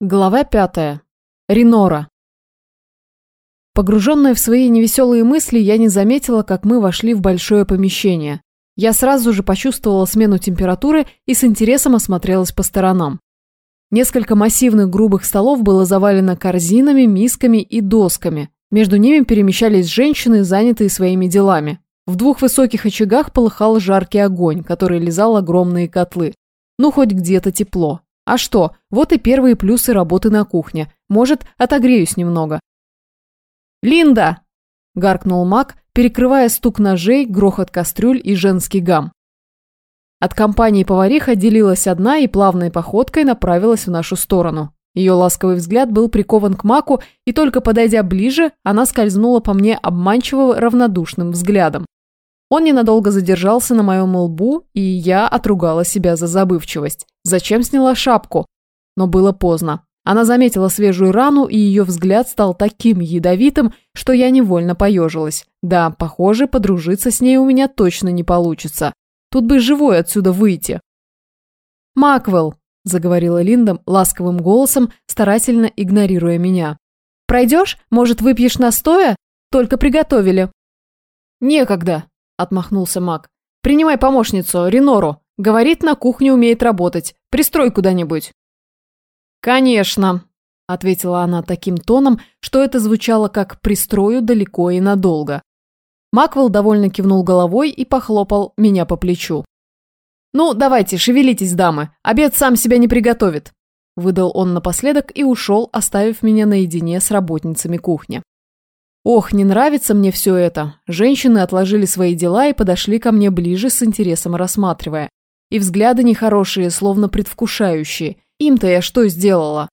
Глава пятая. Ринора. Погруженная в свои невеселые мысли, я не заметила, как мы вошли в большое помещение. Я сразу же почувствовала смену температуры и с интересом осмотрелась по сторонам. Несколько массивных грубых столов было завалено корзинами, мисками и досками. Между ними перемещались женщины, занятые своими делами. В двух высоких очагах полыхал жаркий огонь, который лизал огромные котлы. Ну, хоть где-то тепло. А что, вот и первые плюсы работы на кухне. Может, отогреюсь немного. «Линда!» – гаркнул маг, перекрывая стук ножей, грохот кастрюль и женский гам. От компании поварих отделилась одна и плавной походкой направилась в нашу сторону. Ее ласковый взгляд был прикован к маку, и только подойдя ближе, она скользнула по мне обманчиво равнодушным взглядом. Он ненадолго задержался на моем лбу, и я отругала себя за забывчивость. Зачем сняла шапку? Но было поздно. Она заметила свежую рану, и ее взгляд стал таким ядовитым, что я невольно поежилась. Да, похоже, подружиться с ней у меня точно не получится. Тут бы живой отсюда выйти. «Маквелл», – заговорила Линда ласковым голосом, старательно игнорируя меня. «Пройдешь? Может, выпьешь настоя? Только приготовили». «Некогда», – отмахнулся Мак. «Принимай помощницу, Ринору. Говорит, на кухне умеет работать. Пристрой куда-нибудь». «Конечно», – ответила она таким тоном, что это звучало как «пристрою далеко и надолго». Маквелл довольно кивнул головой и похлопал меня по плечу. «Ну, давайте, шевелитесь, дамы. Обед сам себя не приготовит», – выдал он напоследок и ушел, оставив меня наедине с работницами кухни. Ох, не нравится мне все это. Женщины отложили свои дела и подошли ко мне ближе с интересом рассматривая. И взгляды нехорошие, словно предвкушающие. Им-то я что сделала?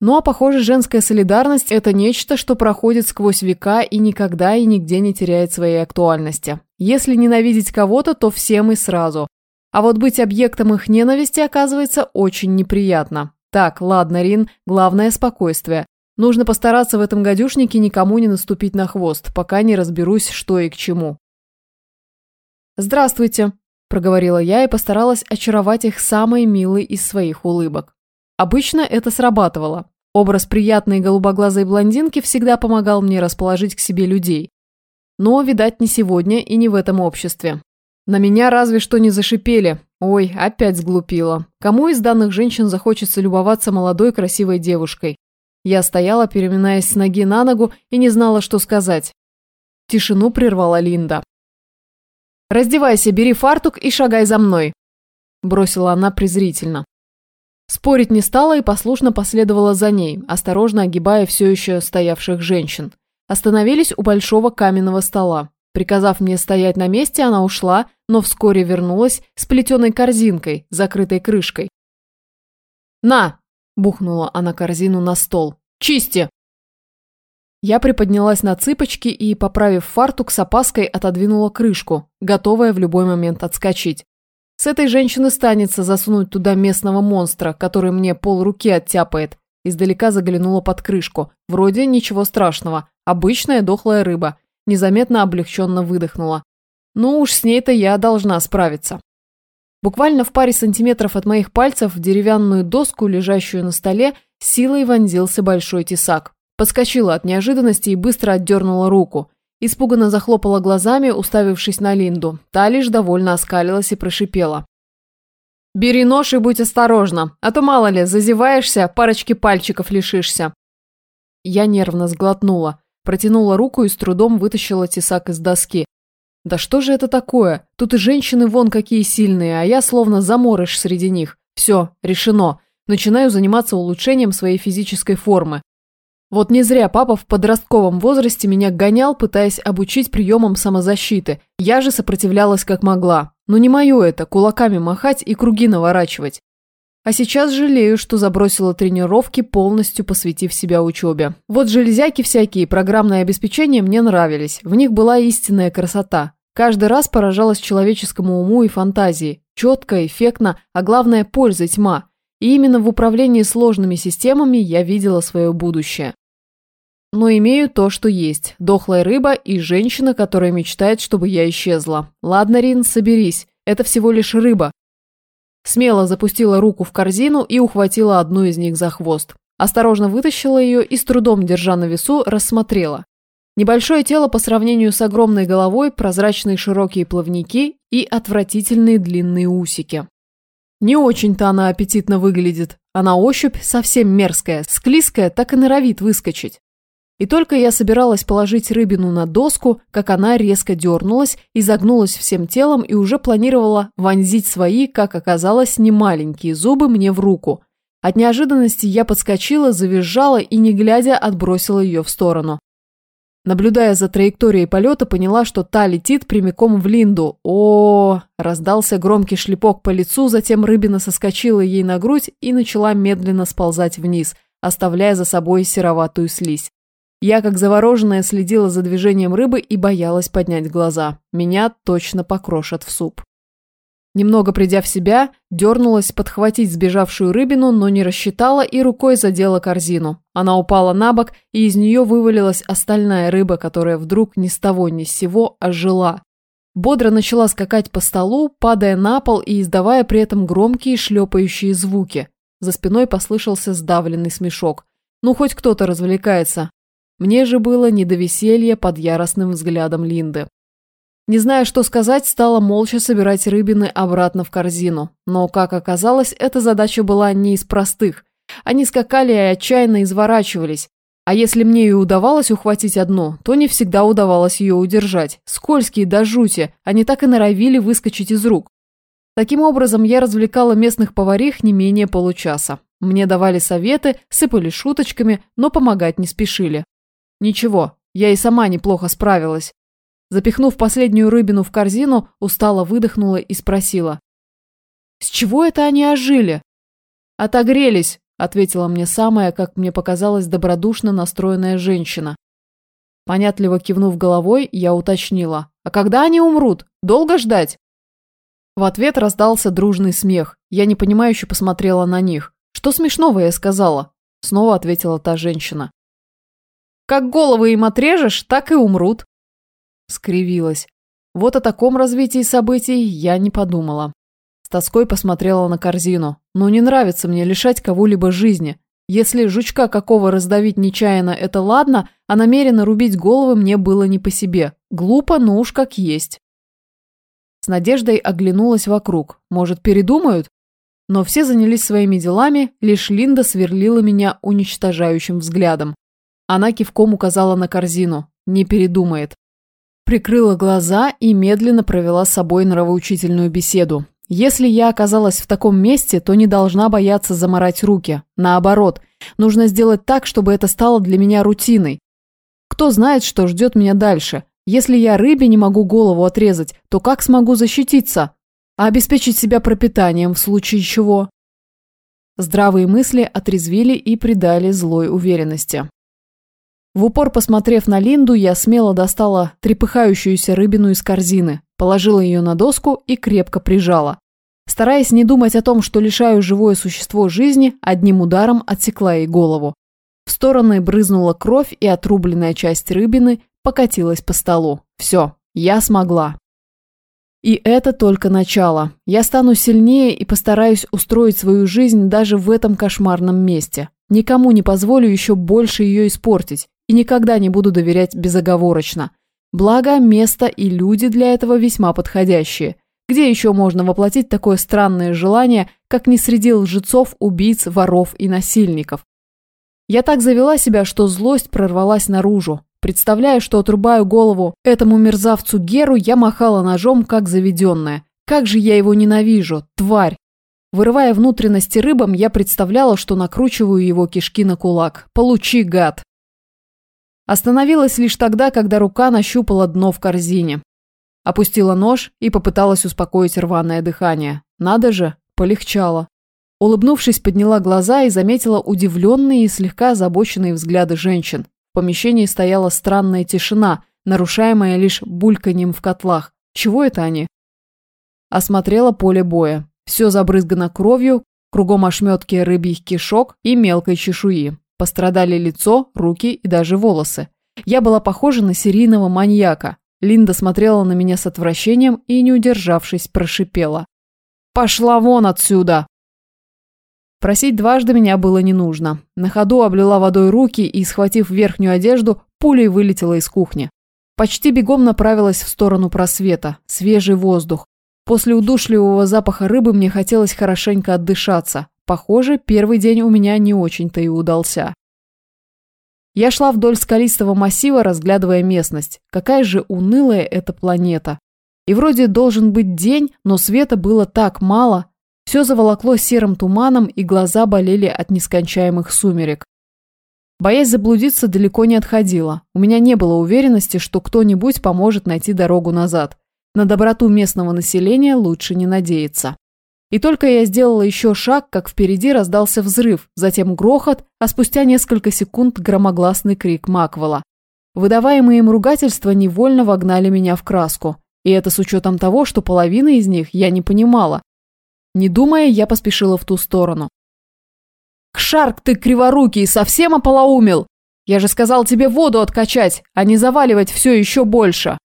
Ну а похоже, женская солидарность – это нечто, что проходит сквозь века и никогда и нигде не теряет своей актуальности. Если ненавидеть кого-то, то всем и сразу. А вот быть объектом их ненависти оказывается очень неприятно. Так, ладно, Рин, главное – спокойствие. Нужно постараться в этом гадюшнике никому не наступить на хвост, пока не разберусь, что и к чему. «Здравствуйте», – проговорила я и постаралась очаровать их самой милой из своих улыбок. Обычно это срабатывало. Образ приятной голубоглазой блондинки всегда помогал мне расположить к себе людей. Но, видать, не сегодня и не в этом обществе. На меня разве что не зашипели. Ой, опять сглупила. Кому из данных женщин захочется любоваться молодой красивой девушкой? Я стояла, переминаясь с ноги на ногу, и не знала, что сказать. Тишину прервала Линда. «Раздевайся, бери фартук и шагай за мной», – бросила она презрительно. Спорить не стала и послушно последовала за ней, осторожно огибая все еще стоявших женщин. Остановились у большого каменного стола. Приказав мне стоять на месте, она ушла, но вскоре вернулась с плетеной корзинкой, закрытой крышкой. «На!» – бухнула она корзину на стол. Чисти!» Я приподнялась на цыпочки и, поправив фартук, с опаской отодвинула крышку, готовая в любой момент отскочить. С этой женщины станется засунуть туда местного монстра, который мне пол руки оттяпает. Издалека заглянула под крышку. Вроде ничего страшного. Обычная дохлая рыба. Незаметно облегченно выдохнула. Ну уж с ней-то я должна справиться. Буквально в паре сантиметров от моих пальцев в деревянную доску, лежащую на столе, силой вонзился большой тесак. Подскочила от неожиданности и быстро отдернула руку. Испуганно захлопала глазами, уставившись на Линду. Та лишь довольно оскалилась и прошипела. «Бери нож и будь осторожна, а то, мало ли, зазеваешься, парочки пальчиков лишишься». Я нервно сглотнула, протянула руку и с трудом вытащила тесак из доски. Да что же это такое? Тут и женщины вон какие сильные, а я словно заморыш среди них. Все, решено. Начинаю заниматься улучшением своей физической формы. Вот не зря папа в подростковом возрасте меня гонял, пытаясь обучить приемам самозащиты. Я же сопротивлялась как могла. Но не мое это, кулаками махать и круги наворачивать. А сейчас жалею, что забросила тренировки, полностью посвятив себя учебе. Вот железяки всякие, программное обеспечение мне нравились. В них была истинная красота. Каждый раз поражалась человеческому уму и фантазии. Четко, эффектно, а главное, польза тьма. И именно в управлении сложными системами я видела свое будущее. Но имею то, что есть. Дохлая рыба и женщина, которая мечтает, чтобы я исчезла. Ладно, Рин, соберись. Это всего лишь рыба. Смело запустила руку в корзину и ухватила одну из них за хвост. Осторожно вытащила ее и с трудом, держа на весу, рассмотрела. Небольшое тело по сравнению с огромной головой, прозрачные широкие плавники и отвратительные длинные усики. Не очень-то она аппетитно выглядит, а на ощупь совсем мерзкая, склизкая, так и норовит выскочить. И только я собиралась положить рыбину на доску, как она резко дернулась, изогнулась всем телом и уже планировала вонзить свои, как оказалось, немаленькие зубы мне в руку. От неожиданности я подскочила, завизжала и, не глядя, отбросила ее в сторону. Наблюдая за траекторией полета, поняла, что та летит прямиком в Линду. О, раздался громкий шлепок по лицу, затем рыбина соскочила ей на грудь и начала медленно сползать вниз, оставляя за собой сероватую слизь. Я, как завороженная, следила за движением рыбы и боялась поднять глаза. Меня точно покрошат в суп. Немного придя в себя, дернулась подхватить сбежавшую рыбину, но не рассчитала и рукой задела корзину. Она упала на бок, и из нее вывалилась остальная рыба, которая вдруг ни с того ни с сего ожила. Бодро начала скакать по столу, падая на пол и издавая при этом громкие шлепающие звуки. За спиной послышался сдавленный смешок. Ну, хоть кто-то развлекается. Мне же было не до веселья под яростным взглядом Линды. Не зная, что сказать, стала молча собирать рыбины обратно в корзину. Но, как оказалось, эта задача была не из простых. Они скакали и отчаянно изворачивались. А если мне и удавалось ухватить одну, то не всегда удавалось ее удержать. Скользкие до жути, они так и норовили выскочить из рук. Таким образом, я развлекала местных поварих не менее получаса. Мне давали советы, сыпали шуточками, но помогать не спешили. Ничего, я и сама неплохо справилась. Запихнув последнюю рыбину в корзину, устало выдохнула и спросила. «С чего это они ожили?» «Отогрелись», — ответила мне самая, как мне показалось, добродушно настроенная женщина. Понятливо кивнув головой, я уточнила. «А когда они умрут? Долго ждать?» В ответ раздался дружный смех. Я непонимающе посмотрела на них. «Что смешного я сказала?» Снова ответила та женщина. «Как головы им отрежешь, так и умрут», скривилась. Вот о таком развитии событий я не подумала. С тоской посмотрела на корзину. Но не нравится мне лишать кого-либо жизни. Если жучка какого раздавить нечаянно, это ладно, а намеренно рубить головы мне было не по себе. Глупо, но уж как есть. С надеждой оглянулась вокруг. Может, передумают? Но все занялись своими делами, лишь Линда сверлила меня уничтожающим взглядом. Она кивком указала на корзину. Не передумает. Прикрыла глаза и медленно провела с собой нравоучительную беседу. Если я оказалась в таком месте, то не должна бояться заморать руки. Наоборот, нужно сделать так, чтобы это стало для меня рутиной. Кто знает, что ждет меня дальше. Если я рыбе не могу голову отрезать, то как смогу защититься? А обеспечить себя пропитанием в случае чего? Здравые мысли отрезвили и придали злой уверенности. В упор посмотрев на Линду, я смело достала трепыхающуюся рыбину из корзины, положила ее на доску и крепко прижала. Стараясь не думать о том, что лишаю живое существо жизни, одним ударом отсекла ей голову. В стороны брызнула кровь, и отрубленная часть рыбины покатилась по столу. Все, я смогла. И это только начало. Я стану сильнее и постараюсь устроить свою жизнь даже в этом кошмарном месте. Никому не позволю еще больше ее испортить и никогда не буду доверять безоговорочно. Благо, место и люди для этого весьма подходящие. Где еще можно воплотить такое странное желание, как не среди лжецов, убийц, воров и насильников? Я так завела себя, что злость прорвалась наружу. Представляя, что отрубаю голову этому мерзавцу Геру, я махала ножом, как заведенная. Как же я его ненавижу, тварь! Вырывая внутренности рыбам, я представляла, что накручиваю его кишки на кулак. Получи, гад! Остановилась лишь тогда, когда рука нащупала дно в корзине. Опустила нож и попыталась успокоить рваное дыхание. Надо же, полегчало. Улыбнувшись, подняла глаза и заметила удивленные и слегка озабоченные взгляды женщин. В помещении стояла странная тишина, нарушаемая лишь бульканьем в котлах. Чего это они? Осмотрела поле боя. Все забрызгано кровью, кругом ошметки рыбьих кишок и мелкой чешуи. Пострадали лицо, руки и даже волосы. Я была похожа на серийного маньяка. Линда смотрела на меня с отвращением и, не удержавшись, прошипела. Пошла вон отсюда!» Просить дважды меня было не нужно. На ходу облила водой руки и, схватив верхнюю одежду, пулей вылетела из кухни. Почти бегом направилась в сторону просвета. Свежий воздух. После удушливого запаха рыбы мне хотелось хорошенько отдышаться. Похоже, первый день у меня не очень-то и удался. Я шла вдоль скалистого массива, разглядывая местность. Какая же унылая эта планета. И вроде должен быть день, но света было так мало. Все заволокло серым туманом, и глаза болели от нескончаемых сумерек. Боясь заблудиться, далеко не отходила. У меня не было уверенности, что кто-нибудь поможет найти дорогу назад. На доброту местного населения лучше не надеяться. И только я сделала еще шаг, как впереди раздался взрыв, затем грохот, а спустя несколько секунд громогласный крик Маквела. Выдаваемые им ругательства невольно вогнали меня в краску. И это с учетом того, что половины из них я не понимала. Не думая, я поспешила в ту сторону. «Кшарк, ты криворукий, совсем ополоумел! Я же сказал тебе воду откачать, а не заваливать все еще больше!»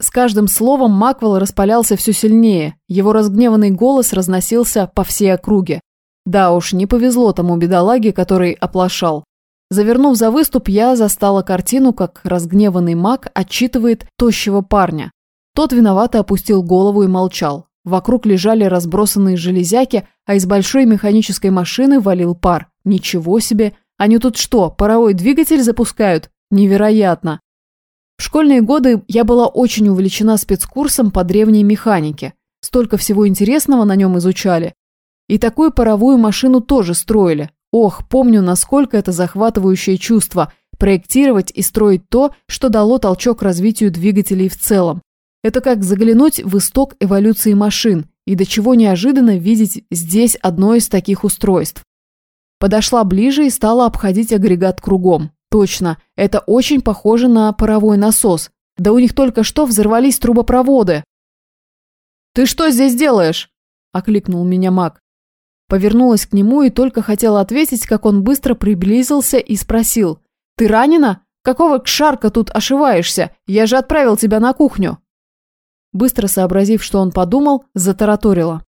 С каждым словом Маквел распалялся все сильнее, его разгневанный голос разносился по всей округе. Да уж, не повезло тому бедолаге, который оплошал. Завернув за выступ, я застала картину, как разгневанный маг отчитывает тощего парня. Тот виновато опустил голову и молчал. Вокруг лежали разбросанные железяки, а из большой механической машины валил пар. Ничего себе! Они тут что, паровой двигатель запускают? Невероятно! В школьные годы я была очень увлечена спецкурсом по древней механике. Столько всего интересного на нем изучали. И такую паровую машину тоже строили. Ох, помню, насколько это захватывающее чувство – проектировать и строить то, что дало толчок развитию двигателей в целом. Это как заглянуть в исток эволюции машин, и до чего неожиданно видеть здесь одно из таких устройств. Подошла ближе и стала обходить агрегат кругом. Точно, это очень похоже на паровой насос. Да у них только что взорвались трубопроводы. «Ты что здесь делаешь?» – окликнул меня маг. Повернулась к нему и только хотела ответить, как он быстро приблизился и спросил. «Ты ранена? Какого кшарка тут ошиваешься? Я же отправил тебя на кухню». Быстро сообразив, что он подумал, затараторила.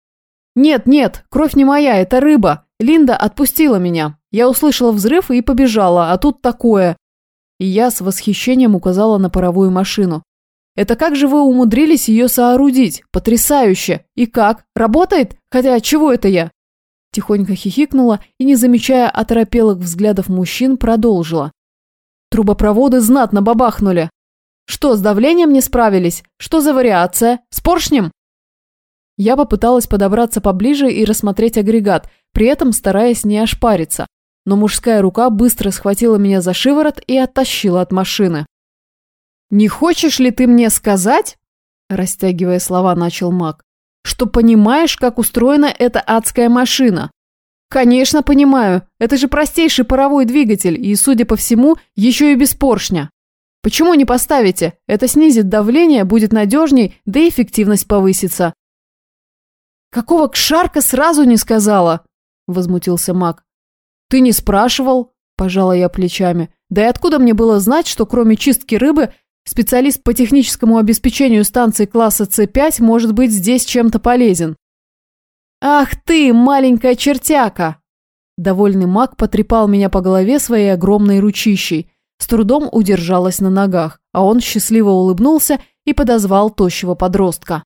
«Нет, нет, кровь не моя, это рыба. Линда отпустила меня. Я услышала взрыв и побежала, а тут такое». И я с восхищением указала на паровую машину. «Это как же вы умудрились ее соорудить? Потрясающе! И как? Работает? Хотя чего это я?» Тихонько хихикнула и, не замечая оторопелых взглядов мужчин, продолжила. Трубопроводы знатно бабахнули. Что, с давлением не справились? Что за вариация? С поршнем? Я попыталась подобраться поближе и рассмотреть агрегат, при этом стараясь не ошпариться. Но мужская рука быстро схватила меня за шиворот и оттащила от машины. «Не хочешь ли ты мне сказать?» Растягивая слова, начал маг. «Что понимаешь, как устроена эта адская машина?» «Конечно, понимаю. Это же простейший паровой двигатель и, судя по всему, еще и без поршня. Почему не поставите? Это снизит давление, будет надежней, да и эффективность повысится. Какого кшарка сразу не сказала? Возмутился маг. Ты не спрашивал? Пожала я плечами. Да и откуда мне было знать, что кроме чистки рыбы, специалист по техническому обеспечению станции класса С5 может быть здесь чем-то полезен? Ах ты, маленькая чертяка! Довольный маг потрепал меня по голове своей огромной ручищей – с трудом удержалась на ногах, а он счастливо улыбнулся и подозвал тощего подростка.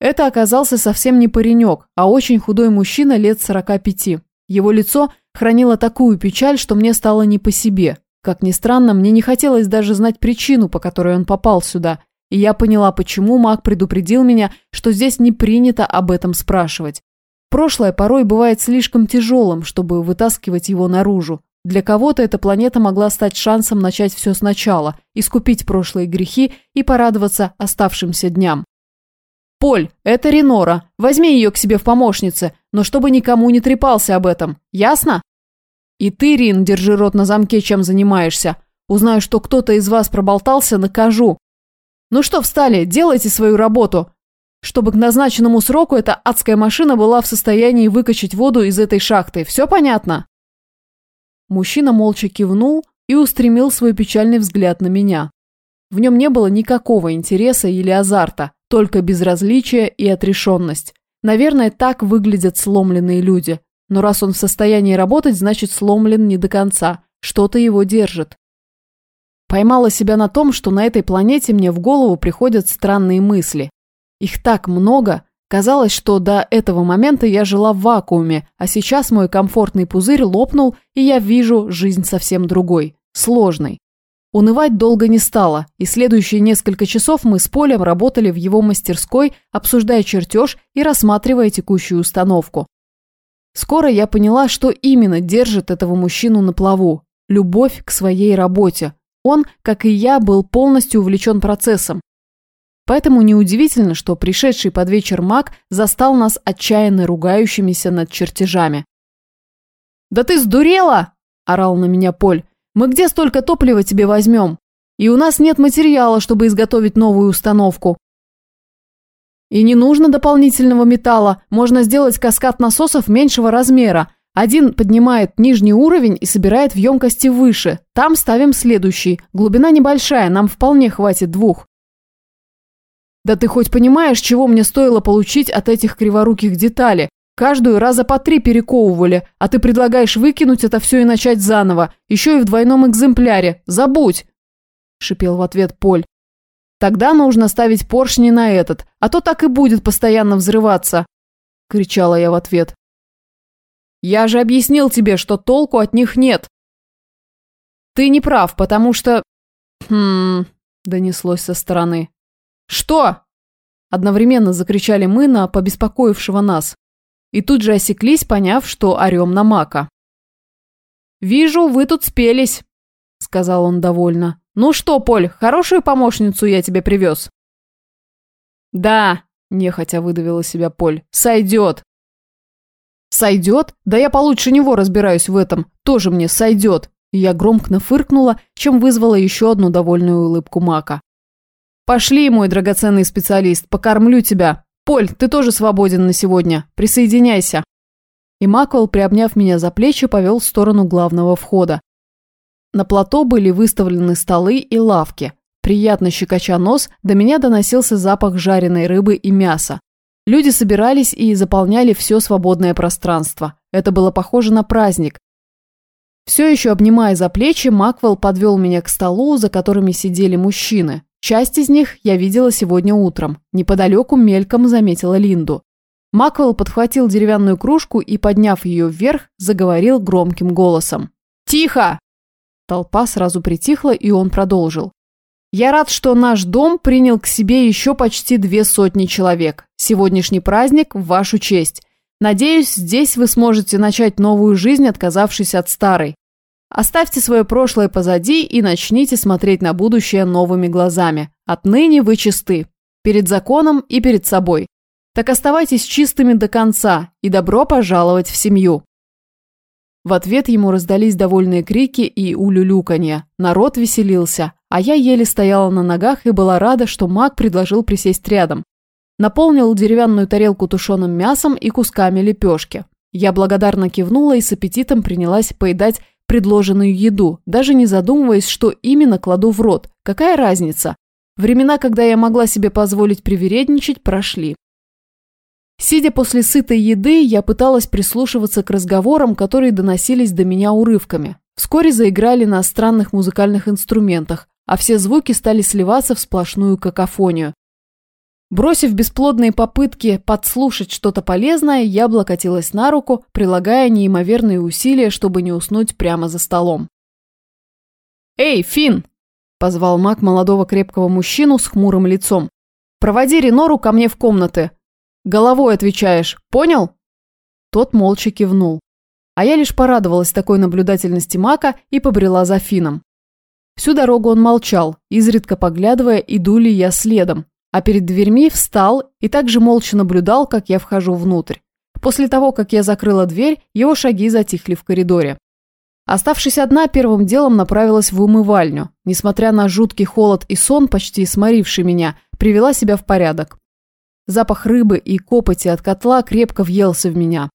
Это оказался совсем не паренек, а очень худой мужчина лет 45. Его лицо хранило такую печаль, что мне стало не по себе. Как ни странно, мне не хотелось даже знать причину, по которой он попал сюда, и я поняла, почему маг предупредил меня, что здесь не принято об этом спрашивать. Прошлое порой бывает слишком тяжелым, чтобы вытаскивать его наружу, для кого-то эта планета могла стать шансом начать все сначала, искупить прошлые грехи и порадоваться оставшимся дням. «Поль, это Ренора. Возьми ее к себе в помощницы, но чтобы никому не трепался об этом. Ясно?» «И ты, Рин, держи рот на замке, чем занимаешься. Узнаю, что кто-то из вас проболтался, накажу. Ну что встали, делайте свою работу. Чтобы к назначенному сроку эта адская машина была в состоянии выкачать воду из этой шахты. Все понятно?» Мужчина молча кивнул и устремил свой печальный взгляд на меня. В нем не было никакого интереса или азарта, только безразличие и отрешенность. Наверное, так выглядят сломленные люди. Но раз он в состоянии работать, значит сломлен не до конца. Что-то его держит. Поймала себя на том, что на этой планете мне в голову приходят странные мысли. Их так много. Казалось, что до этого момента я жила в вакууме, а сейчас мой комфортный пузырь лопнул, и я вижу жизнь совсем другой, сложной. Унывать долго не стало, и следующие несколько часов мы с Полем работали в его мастерской, обсуждая чертеж и рассматривая текущую установку. Скоро я поняла, что именно держит этого мужчину на плаву – любовь к своей работе. Он, как и я, был полностью увлечен процессом. Поэтому неудивительно, что пришедший под вечер маг застал нас отчаянно ругающимися над чертежами. «Да ты сдурела!» – орал на меня Поль. Мы где столько топлива тебе возьмем? И у нас нет материала, чтобы изготовить новую установку. И не нужно дополнительного металла, можно сделать каскад насосов меньшего размера. Один поднимает нижний уровень и собирает в емкости выше. Там ставим следующий. Глубина небольшая, нам вполне хватит двух. Да ты хоть понимаешь, чего мне стоило получить от этих криворуких деталей? Каждую раза по три перековывали, а ты предлагаешь выкинуть это все и начать заново, еще и в двойном экземпляре. Забудь!» Шипел в ответ Поль. «Тогда нужно ставить поршни на этот, а то так и будет постоянно взрываться!» Кричала я в ответ. «Я же объяснил тебе, что толку от них нет!» «Ты не прав, потому что...» «Хм...» – донеслось со стороны. «Что?» – одновременно закричали мы на побеспокоившего нас и тут же осеклись, поняв, что орем на мака. «Вижу, вы тут спелись», – сказал он довольно. «Ну что, Поль, хорошую помощницу я тебе привез?» «Да», – нехотя выдавила себя Поль, – «сойдет». «Сойдет? Да я получше него разбираюсь в этом. Тоже мне сойдет». И я громко фыркнула, чем вызвала еще одну довольную улыбку Мака. «Пошли, мой драгоценный специалист, покормлю тебя. «Поль, ты тоже свободен на сегодня. Присоединяйся». И Маквелл, приобняв меня за плечи, повел в сторону главного входа. На плато были выставлены столы и лавки. Приятно щекоча нос, до меня доносился запах жареной рыбы и мяса. Люди собирались и заполняли все свободное пространство. Это было похоже на праздник. Все еще обнимая за плечи, Маквелл подвел меня к столу, за которыми сидели мужчины. Часть из них я видела сегодня утром. Неподалеку мельком заметила Линду. Маквелл подхватил деревянную кружку и, подняв ее вверх, заговорил громким голосом. «Тихо!» Толпа сразу притихла, и он продолжил. «Я рад, что наш дом принял к себе еще почти две сотни человек. Сегодняшний праздник в вашу честь. Надеюсь, здесь вы сможете начать новую жизнь, отказавшись от старой. Оставьте свое прошлое позади и начните смотреть на будущее новыми глазами. Отныне вы чисты. Перед законом и перед собой. Так оставайтесь чистыми до конца и добро пожаловать в семью. В ответ ему раздались довольные крики и улюлюканье. Народ веселился, а я еле стояла на ногах и была рада, что маг предложил присесть рядом. Наполнил деревянную тарелку тушеным мясом и кусками лепешки. Я благодарно кивнула и с аппетитом принялась поедать предложенную еду, даже не задумываясь, что именно кладу в рот. Какая разница? Времена, когда я могла себе позволить привередничать, прошли. Сидя после сытой еды, я пыталась прислушиваться к разговорам, которые доносились до меня урывками. Вскоре заиграли на странных музыкальных инструментах, а все звуки стали сливаться в сплошную какофонию. Бросив бесплодные попытки подслушать что-то полезное, я облокотилась на руку, прилагая неимоверные усилия, чтобы не уснуть прямо за столом. «Эй, Финн!» – позвал маг молодого крепкого мужчину с хмурым лицом. «Проводи Ренору ко мне в комнаты. Головой отвечаешь, понял?» Тот молча кивнул. А я лишь порадовалась такой наблюдательности Мака и побрела за Фином. Всю дорогу он молчал, изредка поглядывая, иду ли я следом, а перед дверьми встал и также молча наблюдал, как я вхожу внутрь. После того, как я закрыла дверь, его шаги затихли в коридоре. Оставшись одна, первым делом направилась в умывальню. Несмотря на жуткий холод и сон, почти сморивший меня, привела себя в порядок. Запах рыбы и копоти от котла крепко въелся в меня.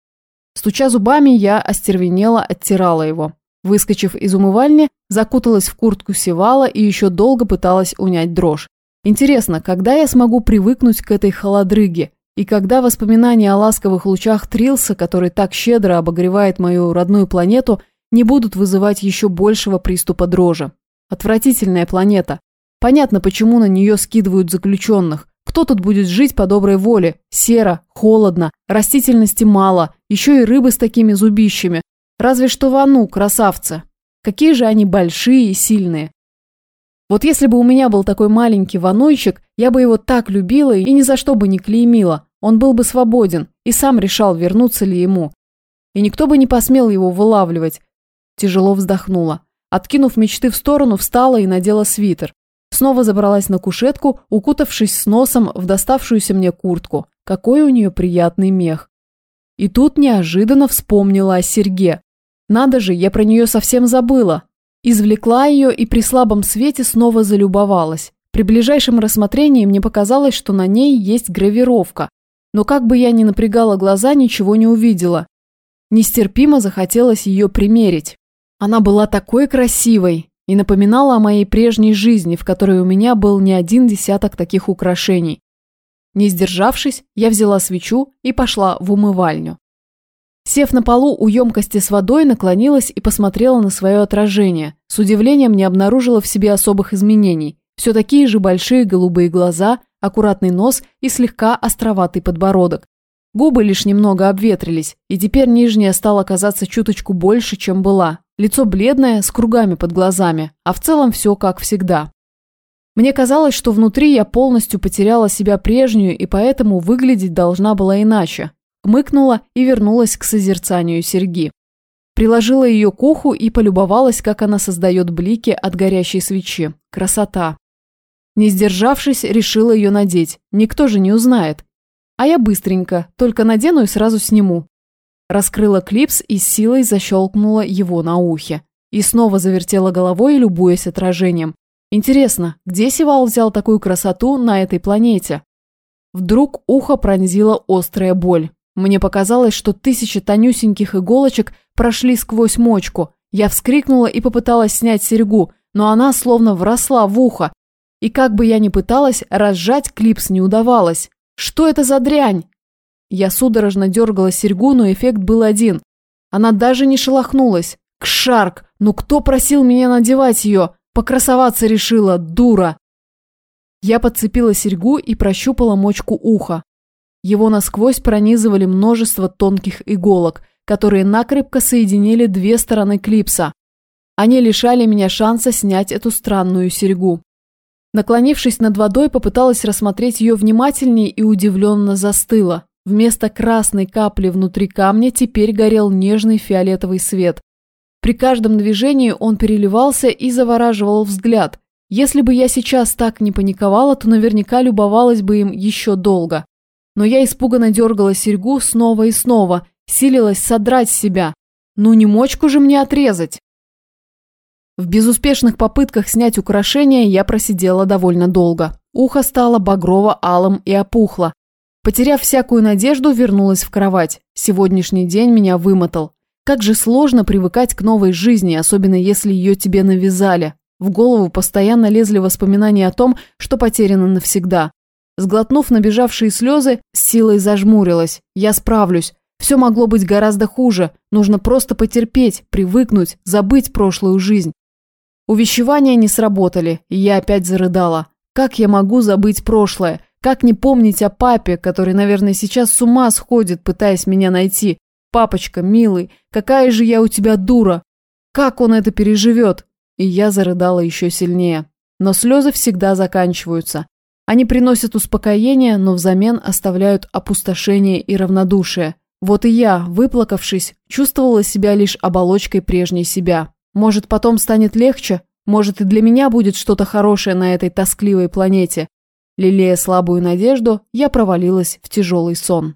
Стуча зубами, я остервенела оттирала его. Выскочив из умывальни, закуталась в куртку севала и еще долго пыталась унять дрожь. Интересно, когда я смогу привыкнуть к этой холодрыге? И когда воспоминания о ласковых лучах Трилса, который так щедро обогревает мою родную планету, не будут вызывать еще большего приступа дрожи. Отвратительная планета. Понятно, почему на нее скидывают заключенных. Кто тут будет жить по доброй воле? Серо, холодно, растительности мало, еще и рыбы с такими зубищами. Разве что вану, красавцы. Какие же они большие и сильные. Вот если бы у меня был такой маленький ванойчик, я бы его так любила и ни за что бы не клеймила. Он был бы свободен и сам решал, вернуться ли ему. И никто бы не посмел его вылавливать. Тяжело вздохнула. Откинув мечты в сторону, встала и надела свитер. Снова забралась на кушетку, укутавшись с носом в доставшуюся мне куртку. Какой у нее приятный мех. И тут неожиданно вспомнила о Серге. Надо же, я про нее совсем забыла. Извлекла ее и при слабом свете снова залюбовалась. При ближайшем рассмотрении мне показалось, что на ней есть гравировка. Но как бы я ни напрягала глаза, ничего не увидела. Нестерпимо захотелось ее примерить. Она была такой красивой и напоминала о моей прежней жизни, в которой у меня был не один десяток таких украшений. Не сдержавшись, я взяла свечу и пошла в умывальню. Сев на полу у емкости с водой, наклонилась и посмотрела на свое отражение. С удивлением не обнаружила в себе особых изменений. Все такие же большие голубые глаза, аккуратный нос и слегка островатый подбородок. Губы лишь немного обветрились, и теперь нижняя стала казаться чуточку больше, чем была. Лицо бледное, с кругами под глазами, а в целом все как всегда. Мне казалось, что внутри я полностью потеряла себя прежнюю и поэтому выглядеть должна была иначе хмыкнула и вернулась к созерцанию серьги. Приложила ее к уху и полюбовалась, как она создает блики от горящей свечи. Красота. Не сдержавшись, решила ее надеть. Никто же не узнает. А я быстренько, только надену и сразу сниму. Раскрыла клипс и силой защелкнула его на ухе. И снова завертела головой, любуясь отражением. Интересно, где Сивал взял такую красоту на этой планете? Вдруг ухо пронзила острая боль. Мне показалось, что тысячи тонюсеньких иголочек прошли сквозь мочку. Я вскрикнула и попыталась снять серьгу, но она словно вросла в ухо. И как бы я ни пыталась, разжать клипс не удавалось. Что это за дрянь? Я судорожно дергала серьгу, но эффект был один. Она даже не шелохнулась. Кшарк! Ну кто просил меня надевать ее? Покрасоваться решила, дура! Я подцепила серьгу и прощупала мочку уха. Его насквозь пронизывали множество тонких иголок, которые накрепко соединили две стороны клипса. Они лишали меня шанса снять эту странную серьгу. Наклонившись над водой, попыталась рассмотреть ее внимательнее и удивленно застыла. Вместо красной капли внутри камня теперь горел нежный фиолетовый свет. При каждом движении он переливался и завораживал взгляд. Если бы я сейчас так не паниковала, то наверняка любовалась бы им еще долго но я испуганно дергала серьгу снова и снова, силилась содрать себя. Ну не мочку же мне отрезать. В безуспешных попытках снять украшение я просидела довольно долго. Ухо стало багрово-алым и опухло. Потеряв всякую надежду, вернулась в кровать. Сегодняшний день меня вымотал. Как же сложно привыкать к новой жизни, особенно если ее тебе навязали. В голову постоянно лезли воспоминания о том, что потеряно навсегда. Сглотнув набежавшие слезы, с силой зажмурилась. Я справлюсь. Все могло быть гораздо хуже. Нужно просто потерпеть, привыкнуть, забыть прошлую жизнь. Увещевания не сработали, и я опять зарыдала. Как я могу забыть прошлое? Как не помнить о папе, который, наверное, сейчас с ума сходит, пытаясь меня найти? Папочка, милый, какая же я у тебя дура! Как он это переживет? И я зарыдала еще сильнее. Но слезы всегда заканчиваются. Они приносят успокоение, но взамен оставляют опустошение и равнодушие. Вот и я, выплакавшись, чувствовала себя лишь оболочкой прежней себя. Может, потом станет легче? Может, и для меня будет что-то хорошее на этой тоскливой планете? Лелея слабую надежду, я провалилась в тяжелый сон.